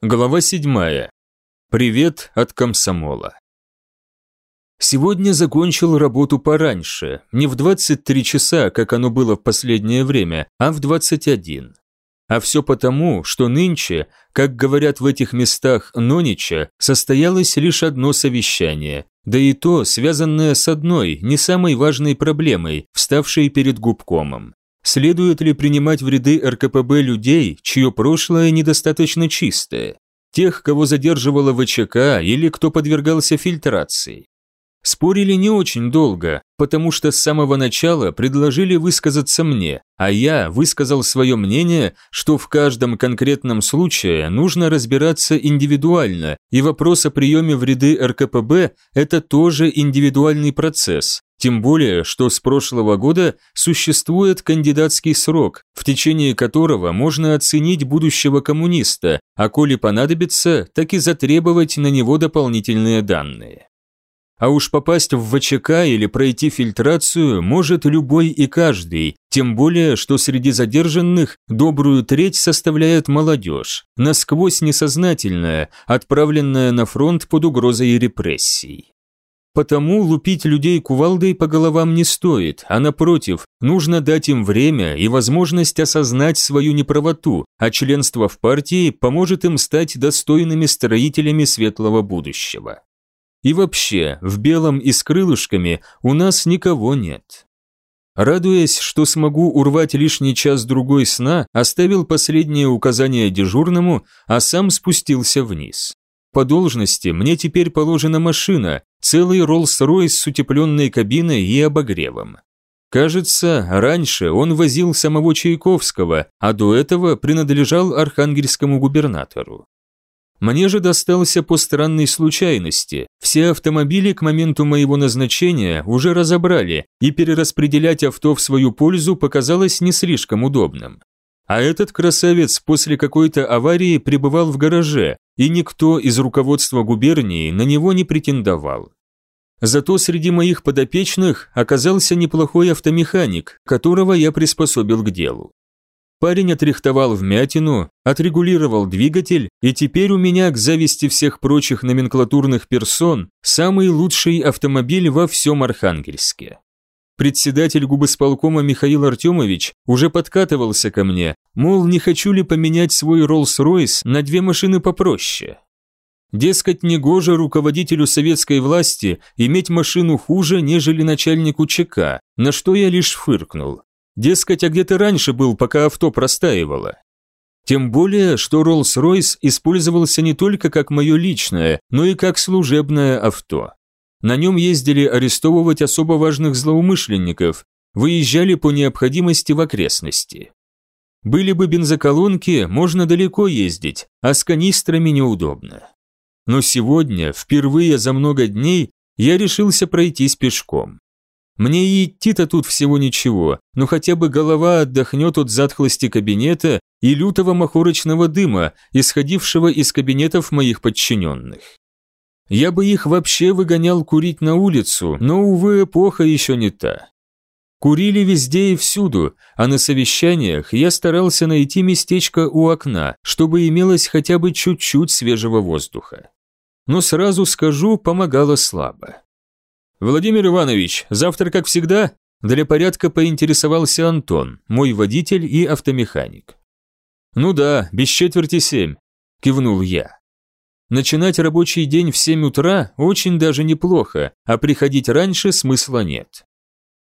Глава 7. Привет от комсомола. Сегодня закончил работу пораньше, не в 23 часа, как оно было в последнее время, а в 21. А все потому, что нынче, как говорят в этих местах Нонича, состоялось лишь одно совещание, да и то связанное с одной, не самой важной проблемой, вставшей перед губкомом. Следует ли принимать в ряды РКПБ людей, чье прошлое недостаточно чистое? Тех, кого задерживала ВЧК или кто подвергался фильтрации? Спорили не очень долго, потому что с самого начала предложили высказаться мне, а я высказал свое мнение, что в каждом конкретном случае нужно разбираться индивидуально, и вопрос о приеме в ряды РКПБ – это тоже индивидуальный процесс, тем более, что с прошлого года существует кандидатский срок, в течение которого можно оценить будущего коммуниста, а коли понадобится, так и затребовать на него дополнительные данные. А уж попасть в ВЧК или пройти фильтрацию может любой и каждый, тем более, что среди задержанных добрую треть составляет молодежь, насквозь несознательная, отправленная на фронт под угрозой репрессий. Потому лупить людей кувалдой по головам не стоит, а напротив, нужно дать им время и возможность осознать свою неправоту, а членство в партии поможет им стать достойными строителями светлого будущего. И вообще, в белом и с крылышками у нас никого нет. Радуясь, что смогу урвать лишний час-другой сна, оставил последнее указание дежурному, а сам спустился вниз. По должности мне теперь положена машина, целый Роллс-Ройс с утепленной кабиной и обогревом. Кажется, раньше он возил самого Чайковского, а до этого принадлежал архангельскому губернатору. Мне же достался по странной случайности. Все автомобили к моменту моего назначения уже разобрали, и перераспределять авто в свою пользу показалось не слишком удобным. А этот красавец после какой-то аварии пребывал в гараже, и никто из руководства губернии на него не претендовал. Зато среди моих подопечных оказался неплохой автомеханик, которого я приспособил к делу. Парень отрихтовал вмятину, отрегулировал двигатель, и теперь у меня, к зависти всех прочих номенклатурных персон, самый лучший автомобиль во всем Архангельске. Председатель губосполкома Михаил Артемович уже подкатывался ко мне, мол, не хочу ли поменять свой Роллс-Ройс на две машины попроще. Дескать, негоже руководителю советской власти иметь машину хуже, нежели начальнику ЧК, на что я лишь фыркнул. Дескать, а где ты раньше был, пока авто простаивало? Тем более, что Rolls-Royce использовался не только как мое личное, но и как служебное авто. На нем ездили арестовывать особо важных злоумышленников, выезжали по необходимости в окрестности. Были бы бензоколонки, можно далеко ездить, а с канистрами неудобно. Но сегодня, впервые за много дней, я решился пройтись пешком. Мне и идти-то тут всего ничего, но хотя бы голова отдохнет от затхлости кабинета и лютого махорочного дыма, исходившего из кабинетов моих подчиненных. Я бы их вообще выгонял курить на улицу, но, увы, эпоха еще не та. Курили везде и всюду, а на совещаниях я старался найти местечко у окна, чтобы имелось хотя бы чуть-чуть свежего воздуха. Но сразу скажу, помогало слабо. «Владимир Иванович, завтра как всегда?» Для порядка поинтересовался Антон, мой водитель и автомеханик. «Ну да, без четверти семь», – кивнул я. Начинать рабочий день в семь утра очень даже неплохо, а приходить раньше смысла нет.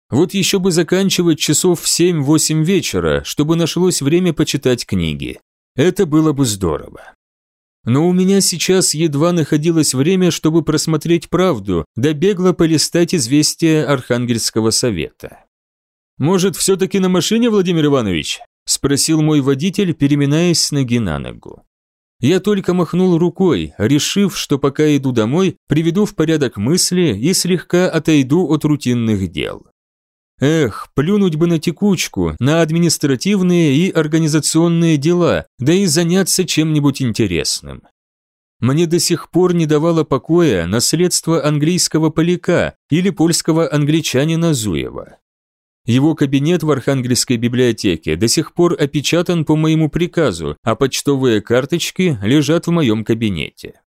Вот еще бы заканчивать часов в семь-восемь вечера, чтобы нашлось время почитать книги. Это было бы здорово. Но у меня сейчас едва находилось время, чтобы просмотреть правду, да бегло полистать известия Архангельского совета. «Может, все-таки на машине, Владимир Иванович?» – спросил мой водитель, переминаясь с ноги на ногу. Я только махнул рукой, решив, что пока иду домой, приведу в порядок мысли и слегка отойду от рутинных дел. Эх, плюнуть бы на текучку, на административные и организационные дела, да и заняться чем-нибудь интересным. Мне до сих пор не давало покоя наследство английского поляка или польского англичанина Зуева. Его кабинет в Архангельской библиотеке до сих пор опечатан по моему приказу, а почтовые карточки лежат в моем кабинете.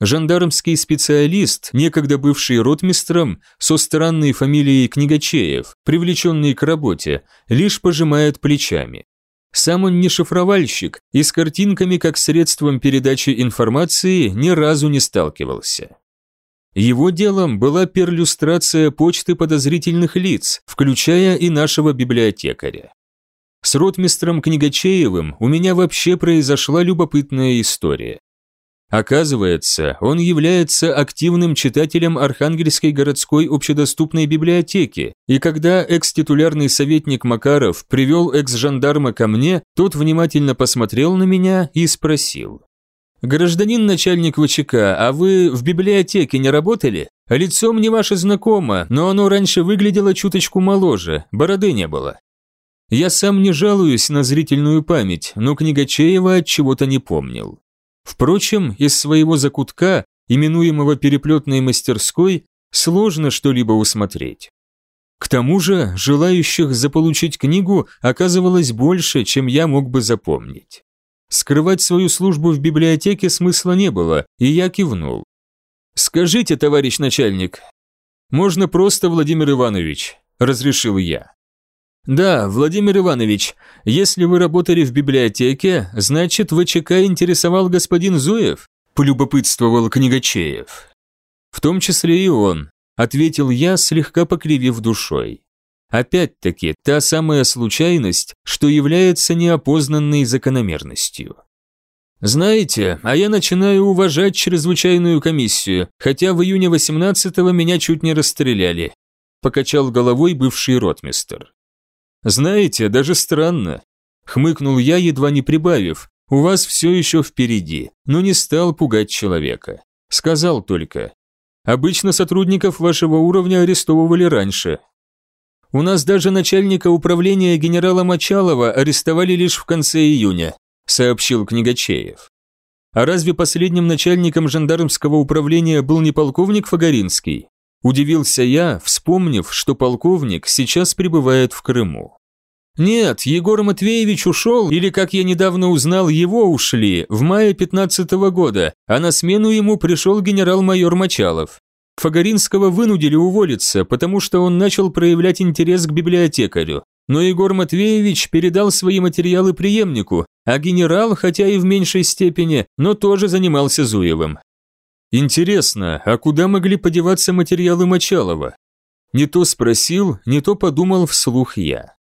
Жандармский специалист, некогда бывший ротмистром, со странной фамилией Книгачеев, привлеченный к работе, лишь пожимает плечами. Сам он не шифровальщик и с картинками как средством передачи информации ни разу не сталкивался. Его делом была перлюстрация почты подозрительных лиц, включая и нашего библиотекаря. С ротмистром Книгачеевым у меня вообще произошла любопытная история. Оказывается, он является активным читателем Архангельской городской общедоступной библиотеки, и когда экс-титулярный советник Макаров привел экс-жандарма ко мне, тот внимательно посмотрел на меня и спросил. «Гражданин начальник ВЧК, а вы в библиотеке не работали? Лицо мне ваше знакомо, но оно раньше выглядело чуточку моложе, бороды не было». Я сам не жалуюсь на зрительную память, но Книгачеева от чего-то не помнил. Впрочем, из своего закутка, именуемого переплетной мастерской, сложно что-либо усмотреть. К тому же, желающих заполучить книгу оказывалось больше, чем я мог бы запомнить. Скрывать свою службу в библиотеке смысла не было, и я кивнул. «Скажите, товарищ начальник». «Можно просто, Владимир Иванович», – разрешил я. «Да, Владимир Иванович, если вы работали в библиотеке, значит, ВЧК интересовал господин Зуев?» – полюбопытствовал Книгачеев. «В том числе и он», – ответил я, слегка покривив душой. Опять-таки, та самая случайность, что является неопознанной закономерностью. Знаете, а я начинаю уважать чрезвычайную комиссию, хотя в июне 18-го меня чуть не расстреляли, покачал головой бывший ротмистер. «Знаете, даже странно». Хмыкнул я, едва не прибавив. «У вас все еще впереди», но не стал пугать человека. Сказал только. «Обычно сотрудников вашего уровня арестовывали раньше». «У нас даже начальника управления генерала Мочалова арестовали лишь в конце июня», сообщил Книгачеев. «А разве последним начальником жандармского управления был не полковник Фагаринский?» Удивился я, вспомнив, что полковник сейчас пребывает в Крыму. Нет, Егор Матвеевич ушел, или, как я недавно узнал, его ушли, в мае 15 -го года, а на смену ему пришел генерал-майор Мочалов. Фагаринского вынудили уволиться, потому что он начал проявлять интерес к библиотекарю. Но Егор Матвеевич передал свои материалы преемнику, а генерал, хотя и в меньшей степени, но тоже занимался Зуевым. Интересно, а куда могли подеваться материалы Мочалова? Не то спросил, не то подумал вслух я.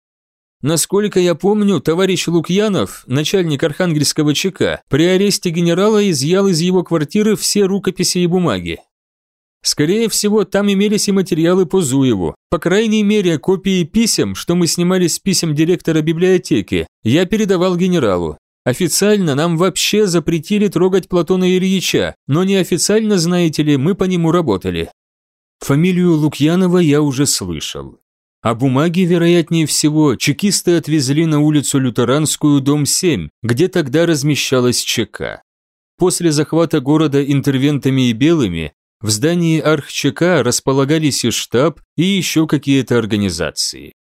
Насколько я помню, товарищ Лукьянов, начальник Архангельского ЧК, при аресте генерала изъял из его квартиры все рукописи и бумаги. Скорее всего, там имелись и материалы по Зуеву. По крайней мере, копии писем, что мы снимали с писем директора библиотеки, я передавал генералу. Официально нам вообще запретили трогать Платона Ильича, но неофициально, знаете ли, мы по нему работали. Фамилию Лукьянова я уже слышал. А бумаги, вероятнее всего, чекисты отвезли на улицу Лютеранскую, дом 7, где тогда размещалась ЧК. После захвата города интервентами и белыми в здании Арх-ЧК располагались и штаб, и еще какие-то организации.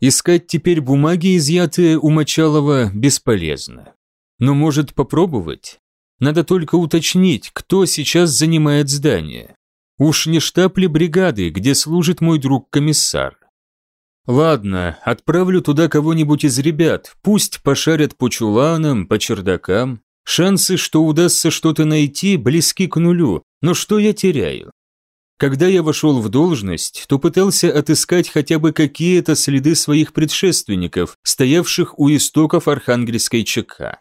Искать теперь бумаги, изъятые у Мочалова, бесполезно. Но может попробовать? Надо только уточнить, кто сейчас занимает здание. Уж не штаб ли бригады, где служит мой друг-комиссар? Ладно, отправлю туда кого-нибудь из ребят, пусть пошарят по чуланам, по чердакам. Шансы, что удастся что-то найти, близки к нулю, но что я теряю? Когда я вошел в должность, то пытался отыскать хотя бы какие-то следы своих предшественников, стоявших у истоков Архангельской ЧК.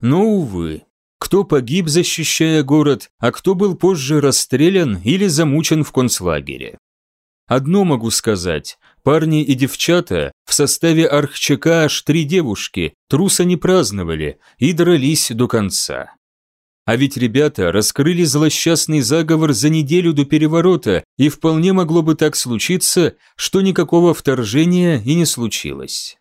Но, увы, кто погиб, защищая город, а кто был позже расстрелян или замучен в концлагере. Одно могу сказать, парни и девчата, в составе Архчака аж три девушки, труса не праздновали и дрались до конца. А ведь ребята раскрыли злосчастный заговор за неделю до переворота, и вполне могло бы так случиться, что никакого вторжения и не случилось.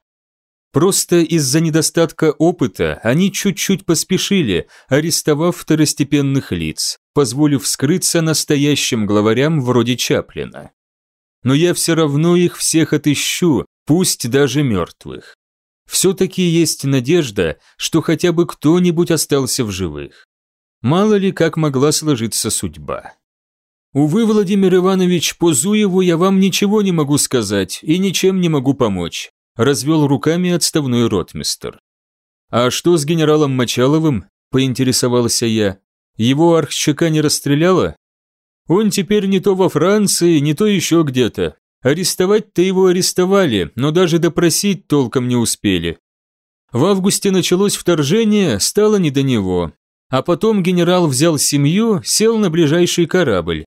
Просто из-за недостатка опыта они чуть-чуть поспешили, арестовав второстепенных лиц, позволив скрыться настоящим главарям вроде Чаплина. но я все равно их всех отыщу, пусть даже мертвых. Все-таки есть надежда, что хотя бы кто-нибудь остался в живых. Мало ли, как могла сложиться судьба. Увы, Владимир Иванович, по Зуеву я вам ничего не могу сказать и ничем не могу помочь, развел руками отставной ротмистер. А что с генералом Мочаловым? поинтересовался я. Его архчека не расстреляла? Он теперь не то во Франции, не то еще где-то. Арестовать-то его арестовали, но даже допросить толком не успели. В августе началось вторжение, стало не до него. А потом генерал взял семью, сел на ближайший корабль.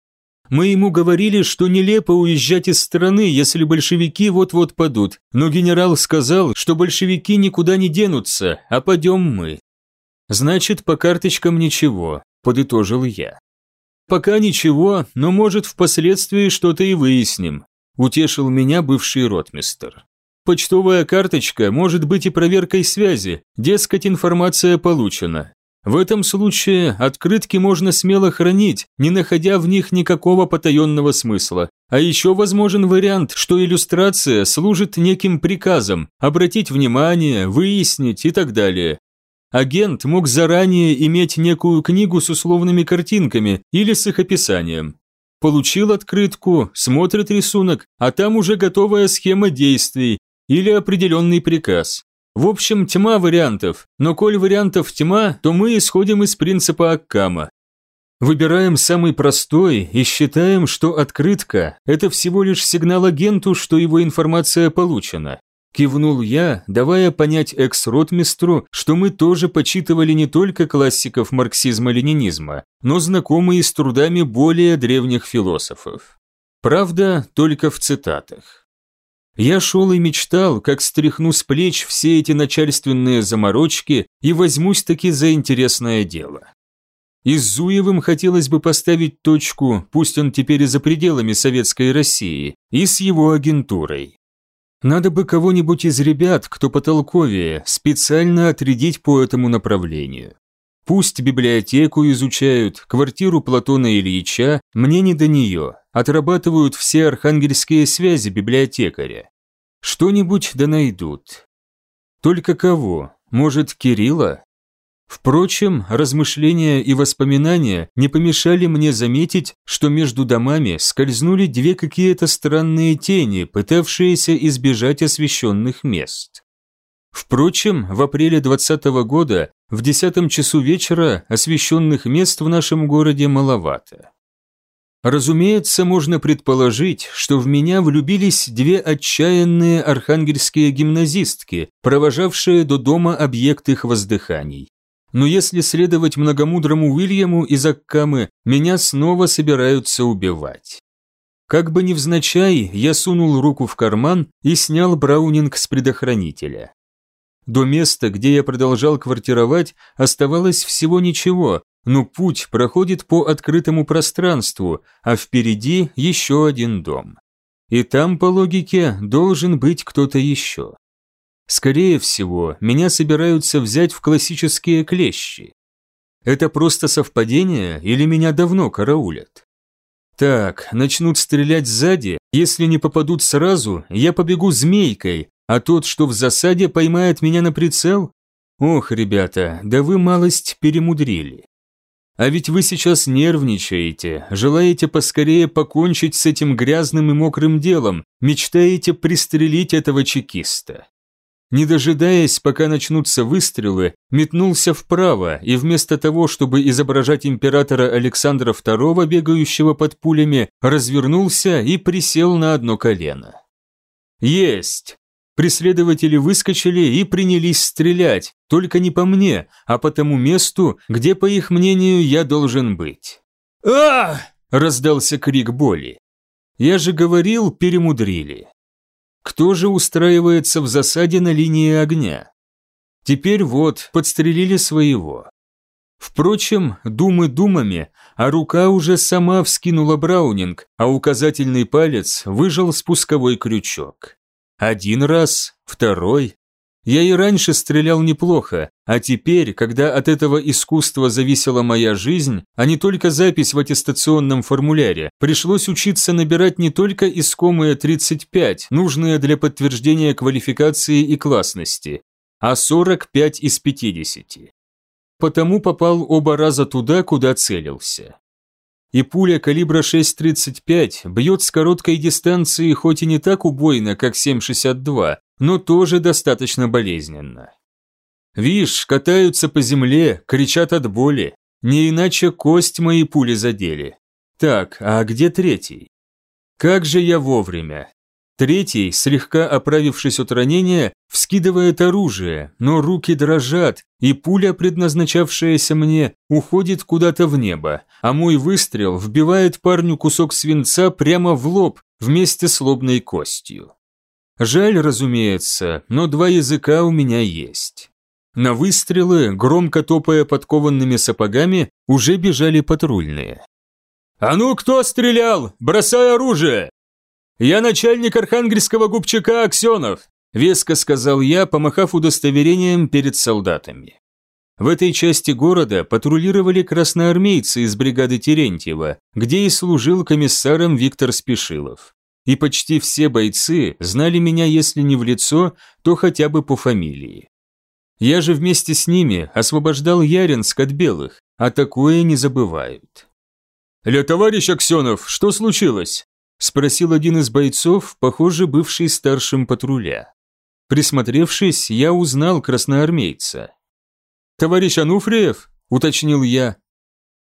Мы ему говорили, что нелепо уезжать из страны, если большевики вот-вот падут, но генерал сказал, что большевики никуда не денутся, а падем мы. Значит, по карточкам ничего, подытожил я. Пока ничего, но может впоследствии что-то и выясним утешил меня бывший ротмистер. Почтовая карточка может быть и проверкой связи, дескать, информация получена. В этом случае открытки можно смело хранить, не находя в них никакого потаенного смысла. А еще возможен вариант, что иллюстрация служит неким приказом, обратить внимание, выяснить и так далее. Агент мог заранее иметь некую книгу с условными картинками или с их описанием. Получил открытку, смотрит рисунок, а там уже готовая схема действий или определенный приказ. В общем, тьма вариантов, но коль вариантов тьма, то мы исходим из принципа Аккама. Выбираем самый простой и считаем, что открытка – это всего лишь сигнал агенту, что его информация получена. Кивнул я, давая понять экс-ротмистру, что мы тоже почитывали не только классиков марксизма-ленинизма, но знакомы и с трудами более древних философов. Правда, только в цитатах. Я шел и мечтал, как стряхну с плеч все эти начальственные заморочки и возьмусь таки за интересное дело. И с Зуевым хотелось бы поставить точку, пусть он теперь и за пределами советской России, и с его агентурой. Надо бы кого-нибудь из ребят, кто потолковее, специально отрядить по этому направлению. Пусть библиотеку изучают, квартиру Платона Ильича, мне не до нее, отрабатывают все архангельские связи библиотекаря. Что-нибудь да найдут. Только кого? Может, Кирилла? Впрочем, размышления и воспоминания не помешали мне заметить, что между домами скользнули две какие-то странные тени, пытавшиеся избежать освещенных мест. Впрочем, в апреле 20 -го года в десятом часу вечера освещенных мест в нашем городе маловато. Разумеется, можно предположить, что в меня влюбились две отчаянные архангельские гимназистки, провожавшие до дома объект их воздыханий но если следовать многомудрому Уильяму из Аккамы, меня снова собираются убивать. Как бы невзначай, я сунул руку в карман и снял браунинг с предохранителя. До места, где я продолжал квартировать, оставалось всего ничего, но путь проходит по открытому пространству, а впереди еще один дом. И там, по логике, должен быть кто-то еще. Скорее всего, меня собираются взять в классические клещи. Это просто совпадение или меня давно караулят? Так, начнут стрелять сзади, если не попадут сразу, я побегу змейкой, а тот, что в засаде, поймает меня на прицел? Ох, ребята, да вы малость перемудрили. А ведь вы сейчас нервничаете, желаете поскорее покончить с этим грязным и мокрым делом, мечтаете пристрелить этого чекиста. Не дожидаясь, пока начнутся выстрелы, метнулся вправо и вместо того, чтобы изображать императора Александра II, бегающего под пулями, развернулся и присел на одно колено. Есть! Преследователи выскочили и принялись стрелять, только не по мне, а по тому месту, где, по их мнению, я должен быть. а раздался крик боли. Я же говорил, перемудрили. Кто же устраивается в засаде на линии огня? Теперь вот, подстрелили своего. Впрочем, думы думами, а рука уже сама вскинула Браунинг, а указательный палец выжал спусковой крючок. Один раз, второй. Я и раньше стрелял неплохо, а теперь, когда от этого искусства зависела моя жизнь, а не только запись в аттестационном формуляре, пришлось учиться набирать не только искомые 35, нужные для подтверждения квалификации и классности, а 45 из 50. Потому попал оба раза туда, куда целился. И пуля калибра 6.35 бьет с короткой дистанции хоть и не так убойно, как 7.62, но тоже достаточно болезненно. Вишь, катаются по земле, кричат от боли. Не иначе кость мои пули задели. Так, а где третий? Как же я вовремя. Третий, слегка оправившись от ранения, вскидывает оружие, но руки дрожат, и пуля, предназначавшаяся мне, уходит куда-то в небо, а мой выстрел вбивает парню кусок свинца прямо в лоб вместе с лобной костью. Жаль, разумеется, но два языка у меня есть. На выстрелы, громко топая подкованными сапогами, уже бежали патрульные. «А ну, кто стрелял? Бросай оружие!» «Я начальник архангельского губчака Аксенов», веско сказал я, помахав удостоверением перед солдатами. В этой части города патрулировали красноармейцы из бригады Терентьева, где и служил комиссаром Виктор Спешилов и почти все бойцы знали меня, если не в лицо, то хотя бы по фамилии. Я же вместе с ними освобождал Яринск от белых, а такое не забывают. «Ля, товарищ Аксенов, что случилось?» – спросил один из бойцов, похоже, бывший старшим патруля. Присмотревшись, я узнал красноармейца. «Товарищ Ануфриев?» – уточнил я.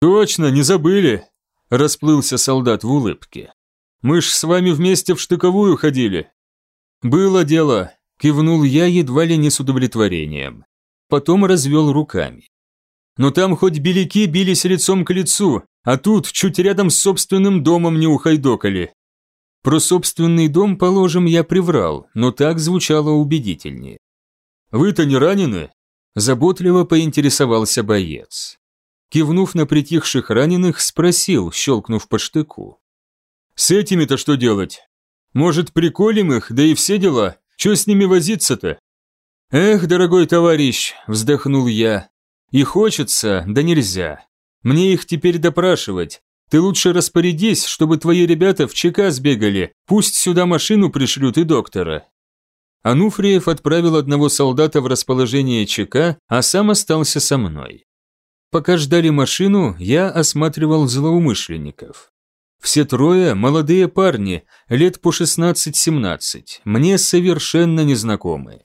«Точно, не забыли!» – расплылся солдат в улыбке. Мы ж с вами вместе в штыковую ходили». «Было дело», – кивнул я едва ли не с удовлетворением. Потом развел руками. «Но там хоть беляки бились лицом к лицу, а тут чуть рядом с собственным домом не ухайдокали». Про собственный дом, положим, я приврал, но так звучало убедительнее. «Вы-то не ранены?» – заботливо поинтересовался боец. Кивнув на притихших раненых, спросил, щелкнув по штыку. С этими-то что делать? Может, приколем их, да и все дела? Че с ними возиться-то? Эх, дорогой товарищ, вздохнул я. И хочется, да нельзя. Мне их теперь допрашивать. Ты лучше распорядись, чтобы твои ребята в ЧК сбегали. Пусть сюда машину пришлют и доктора. Ануфриев отправил одного солдата в расположение ЧК, а сам остался со мной. Пока ждали машину, я осматривал злоумышленников. Все трое – молодые парни, лет по 16-17, мне совершенно незнакомые.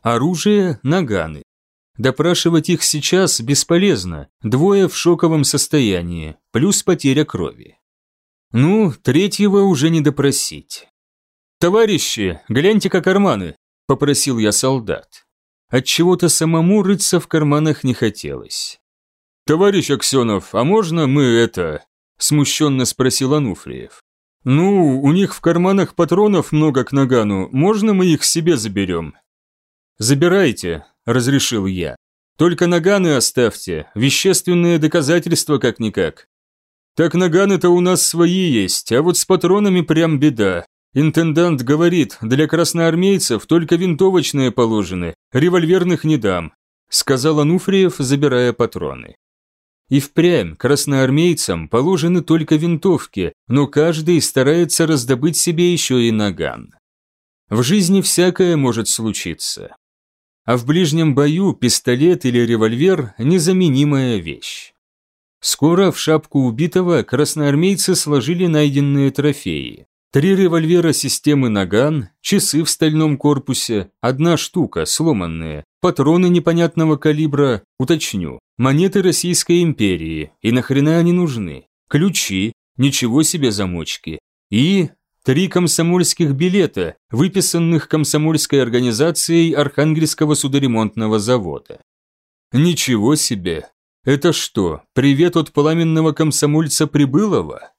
Оружие – наганы. Допрашивать их сейчас бесполезно, двое в шоковом состоянии, плюс потеря крови. Ну, третьего уже не допросить. «Товарищи, гляньте-ка карманы», – попросил я солдат. Отчего-то самому рыться в карманах не хотелось. «Товарищ Аксенов, а можно мы это...» смущенно спросил Ануфриев. «Ну, у них в карманах патронов много к нагану, можно мы их себе заберем?» «Забирайте», – разрешил я. «Только наганы оставьте, вещественные доказательства как-никак». «Так наганы-то у нас свои есть, а вот с патронами прям беда. Интендант говорит, для красноармейцев только винтовочные положены, револьверных не дам», – сказал Ануфриев, забирая патроны. И впрямь красноармейцам положены только винтовки, но каждый старается раздобыть себе еще и наган. В жизни всякое может случиться. А в ближнем бою пистолет или револьвер – незаменимая вещь. Скоро в шапку убитого красноармейцы сложили найденные трофеи. Три револьвера системы «Наган», часы в стальном корпусе, одна штука, сломанная, патроны непонятного калибра, уточню, монеты Российской империи, и нахрена они нужны, ключи, ничего себе замочки, и три комсомольских билета, выписанных комсомольской организацией Архангельского судоремонтного завода. Ничего себе! Это что, привет от пламенного комсомольца Прибылова?